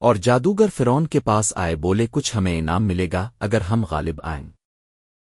اور جادوگر فرون کے پاس آئے بولے، کچھ ہمیں انعام ملے گا اگر ہم غالب آئیں۔